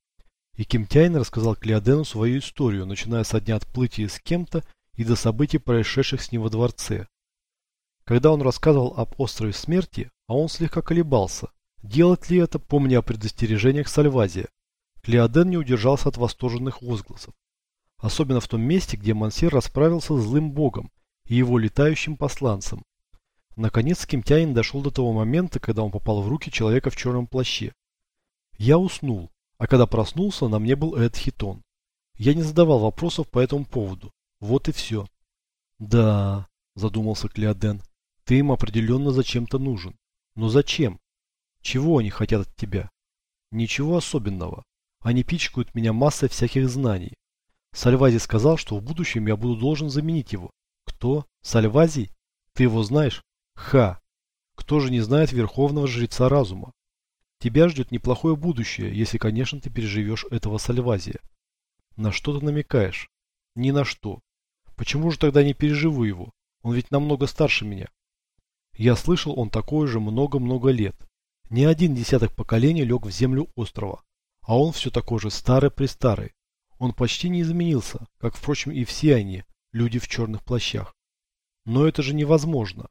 И Кимтяйн рассказал Клеодену свою историю, начиная со дня отплытия с кем-то и до событий, происшедших с ним во дворце. Когда он рассказывал об острове смерти, а он слегка колебался, делать ли это, помня о предостережениях Сальвазия, Клеоден не удержался от восторженных возгласов. Особенно в том месте, где Мансер расправился с злым богом и его летающим посланцем. Наконец Кимтянин дошел до того момента, когда он попал в руки человека в черном плаще. Я уснул, а когда проснулся, на мне был Эд Хитон. Я не задавал вопросов по этому поводу. Вот и все. Да, задумался Клеоден, ты им определенно зачем-то нужен. Но зачем? Чего они хотят от тебя? Ничего особенного. Они пичкают меня массой всяких знаний. Сальвази сказал, что в будущем я буду должен заменить его. Кто? Сальвази? Ты его знаешь? Ха! Кто же не знает верховного жреца разума? Тебя ждет неплохое будущее, если, конечно, ты переживешь этого Сальвазия. На что ты намекаешь? Ни на что. Почему же тогда не переживу его? Он ведь намного старше меня. Я слышал, он такой же много-много лет. Ни один десяток поколений лег в землю острова. А он все такой же старый-престарый. Он почти не изменился, как, впрочем, и все они, люди в черных плащах. Но это же невозможно.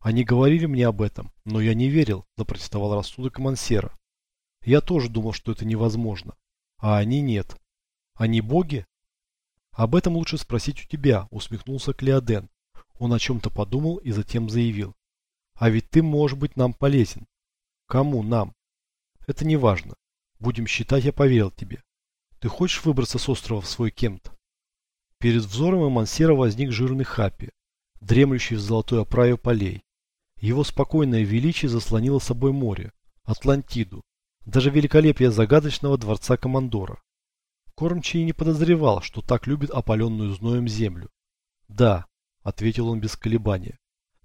Они говорили мне об этом, но я не верил, запротестовал рассудок Мансера. Я тоже думал, что это невозможно. А они нет. Они боги? Об этом лучше спросить у тебя, усмехнулся Клеоден. Он о чем-то подумал и затем заявил. А ведь ты можешь быть нам полезен. Кому нам? Это не важно. Будем считать, я поверил тебе. Ты хочешь выбраться с острова в свой кемт? Перед взором Эмансера возник жирный хаппи, дремлющий в золотой оправе полей. Его спокойное величие заслонило собой море, Атлантиду, даже великолепие загадочного дворца Командора. Кормчий не подозревал, что так любит опаленную зноем землю. «Да», — ответил он без колебания.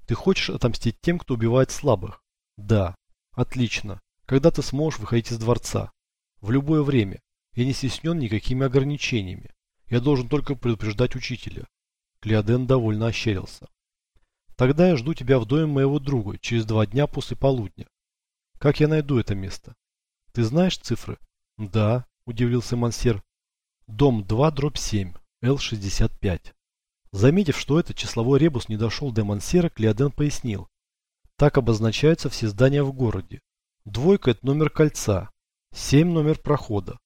«Ты хочешь отомстить тем, кто убивает слабых?» «Да». «Отлично. Когда ты сможешь выходить из дворца?» «В любое время. Я не стеснен никакими ограничениями. Я должен только предупреждать учителя». Клеоден довольно ощерился. «Тогда я жду тебя в доме моего друга через два дня после полудня. Как я найду это место?» «Ты знаешь цифры?» «Да», – удивился Мансер. «Дом 2, дробь 7, Л-65». Заметив, что этот числовой ребус не дошел до Мансера, Клеоден пояснил. Так обозначаются все здания в городе. Двойка – это номер кольца, 7 – номер прохода.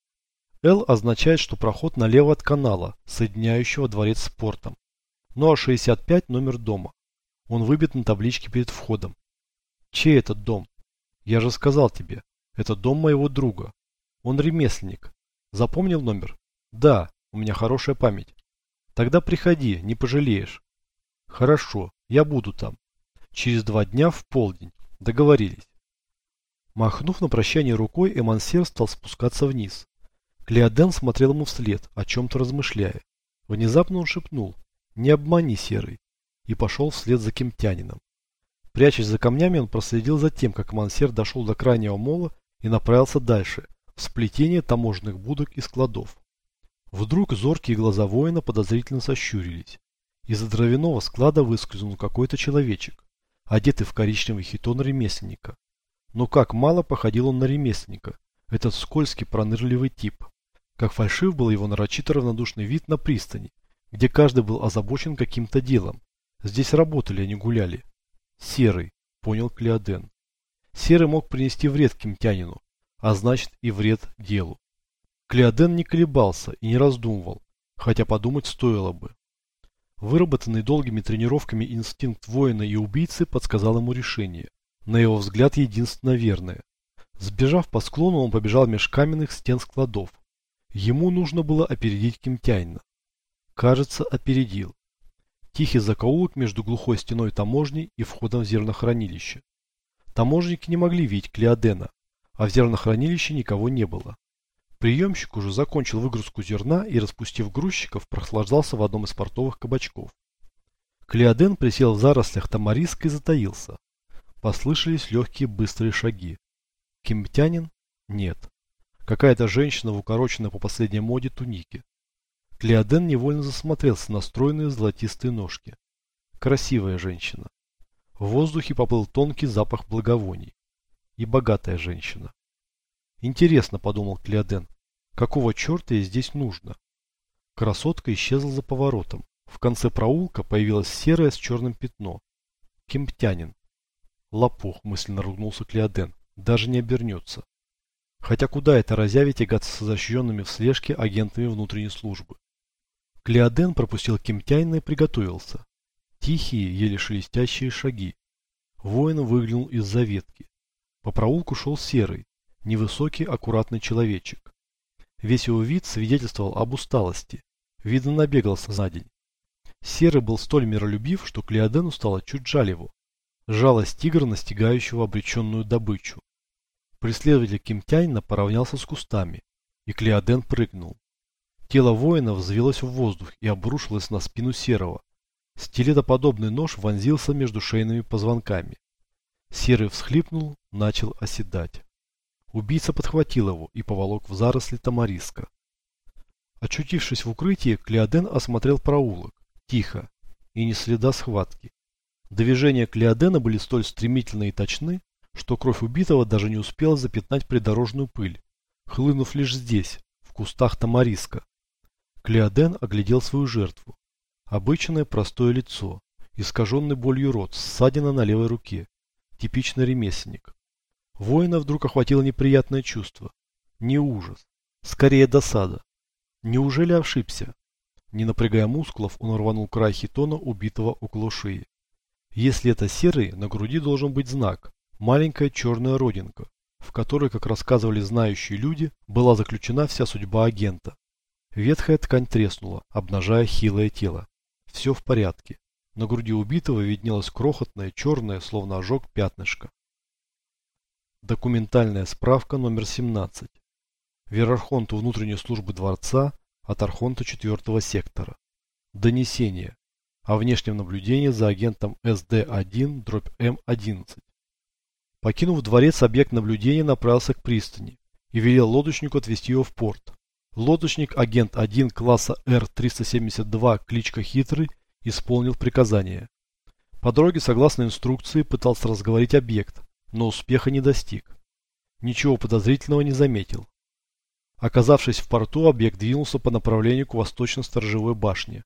Л означает, что проход налево от канала, соединяющего дворец с портом. Ну а 65 – номер дома. Он выбит на табличке перед входом. Чей этот дом? Я же сказал тебе, это дом моего друга. Он ремесленник. Запомнил номер? Да, у меня хорошая память. Тогда приходи, не пожалеешь. Хорошо, я буду там. Через два дня в полдень. Договорились. Махнув на прощание рукой, Эмансер стал спускаться вниз. Клеоден смотрел ему вслед, о чем-то размышляя. Внезапно он шепнул «Не обмани, Серый!» и пошел вслед за кемтянином. Прячась за камнями, он проследил за тем, как Мансер дошел до крайнего мола и направился дальше, в сплетение таможенных будок и складов. Вдруг зоркие глаза воина подозрительно сощурились. Из-за дровяного склада выскользнул какой-то человечек, одетый в коричневый хитон ремесленника. Но как мало походил он на ремесленника, этот скользкий пронырливый тип. Как фальшив был его нарочито равнодушный вид на пристани, где каждый был озабочен каким-то делом. Здесь работали, а не гуляли. Серый, понял Клеоден. Серый мог принести вред кемтянину, а значит и вред делу. Клеоден не колебался и не раздумывал, хотя подумать стоило бы. Выработанный долгими тренировками инстинкт воина и убийцы подсказал ему решение. На его взгляд, единственно верное. Сбежав по склону, он побежал меж каменных стен складов. Ему нужно было опередить Кимтяйна. Кажется, опередил. Тихий закоулок между глухой стеной таможни и входом в зернохранилище. Таможники не могли видеть Клеодена, а в зернохранилище никого не было. Приемщик уже закончил выгрузку зерна и, распустив грузчиков, прохлаждался в одном из портовых кабачков. Клеоден присел в зарослях тамариска и затаился. Послышались легкие быстрые шаги. Кемптянин? Нет. Какая-то женщина в укороченной по последней моде тунике. Клеоден невольно засмотрелся на стройные золотистые ножки. Красивая женщина. В воздухе поплыл тонкий запах благовоний. И богатая женщина. Интересно, подумал Клеоден, какого черта ей здесь нужно? Красотка исчезла за поворотом. В конце проулка появилось серое с черным пятно. Кемптянин. Лопух, мысленно ругнулся Клеоден, даже не обернется. Хотя куда это разяве тягаться с защищенными в слежке агентами внутренней службы? Клеоден пропустил Кемтянина и приготовился. Тихие, еле шелестящие шаги. Воин выглянул из-за ветки. По проулку шел серый, невысокий, аккуратный человечек. Весь его вид свидетельствовал об усталости. Видно, набегался за день. Серый был столь миролюбив, что Клеодену стало чуть жаль его. Жалость тигра, настигающего обреченную добычу. Преследователь Кимтянина поравнялся с кустами, и Клеоден прыгнул. Тело воина взвелось в воздух и обрушилось на спину Серого. Стилетоподобный нож вонзился между шейными позвонками. Серый всхлипнул, начал оседать. Убийца подхватил его и поволок в заросли тамариска. Очутившись в укрытии, Клеоден осмотрел проулок. Тихо. И ни следа схватки. Движения Клеодена были столь стремительны и точны, что кровь убитого даже не успела запятнать придорожную пыль, хлынув лишь здесь, в кустах тамариска. Клеоден оглядел свою жертву. Обычное простое лицо, искаженный болью рот, ссадина на левой руке. Типичный ремесленник. Воина вдруг охватило неприятное чувство. Не ужас. Скорее досада. Неужели ошибся? Не напрягая мускулов, он рванул край хитона убитого около шеи. Если это серый, на груди должен быть знак. Маленькая черная родинка, в которой, как рассказывали знающие люди, была заключена вся судьба агента. Ветхая ткань треснула, обнажая хилое тело. Все в порядке. На груди убитого виднелось крохотное, черное, словно ожог, пятнышко. Документальная справка номер 17. Верархонту внутренней службы дворца от Архонта 4 сектора. Донесение о внешнем наблюдении за агентом СД-1 дробь М11. Покинув дворец, объект наблюдения направился к пристани и велел лодочнику отвезти его в порт. Лодочник, агент 1 класса Р-372, кличка Хитрый, исполнил приказание. По дороге, согласно инструкции, пытался разговорить объект, но успеха не достиг. Ничего подозрительного не заметил. Оказавшись в порту, объект двинулся по направлению к восточно-сторожевой башне.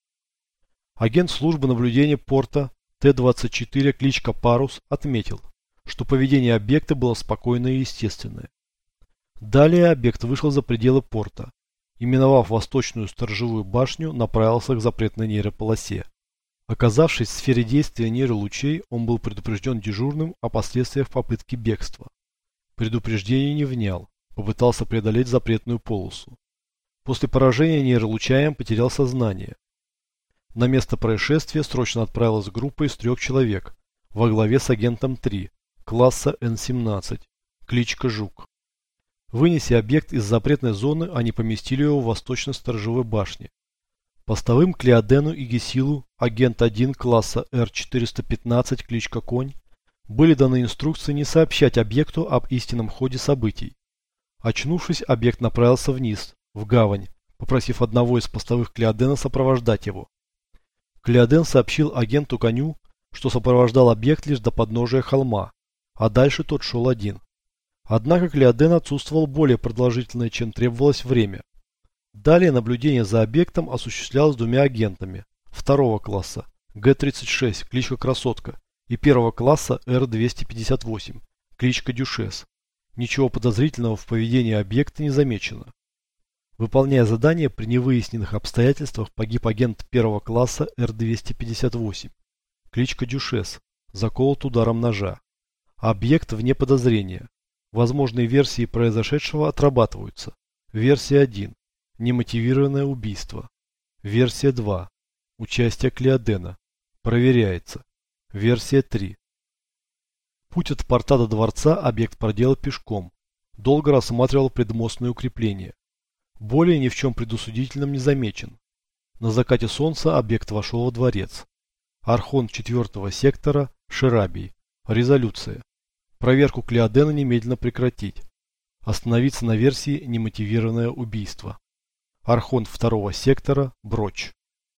Агент службы наблюдения порта Т-24 кличка Парус отметил, что поведение объекта было спокойное и естественное. Далее объект вышел за пределы порта и, миновав восточную сторожевую башню, направился к запретной нейрополосе. Оказавшись в сфере действия нейролучей, он был предупрежден дежурным о последствиях попытки бегства. Предупреждение не внял, попытался преодолеть запретную полосу. После поражения нейролучаем потерял сознание. На место происшествия срочно отправилась группа из трех человек во главе с агентом 3, класса Н-17, кличка Жук. Вынеся объект из запретной зоны, они поместили его в восточно-сторожевой башне. Постовым Клеодену и Гесилу, агент 1 класса Р-415, кличка Конь, были даны инструкции не сообщать объекту об истинном ходе событий. Очнувшись, объект направился вниз, в гавань, попросив одного из постовых Клеодена сопровождать его. Клеоден сообщил агенту Коню, что сопровождал объект лишь до подножия холма, а дальше тот шел один. Однако Клеоден отсутствовал более продолжительное, чем требовалось время. Далее наблюдение за объектом осуществлялось двумя агентами второго класса Г-36, кличка Красотка, и первого класса Р-258, кличка Дюшес. Ничего подозрительного в поведении объекта не замечено. Выполняя задание, при невыясненных обстоятельствах погиб агент первого класса Р-258, кличка Дюшес, заколот ударом ножа. Объект вне подозрения. Возможные версии произошедшего отрабатываются. Версия 1. Немотивированное убийство. Версия 2. Участие Клеодена. Проверяется. Версия 3. Путь от порта до дворца объект проделал пешком. Долго рассматривал предмостные укрепления. Более ни в чем предусудительном не замечен. На закате солнца объект вошел во дворец. Архон 4 сектора, Ширабий. Резолюция. Проверку Клеодена немедленно прекратить. Остановиться на версии немотивированное убийство. Архон второго сектора, Броч.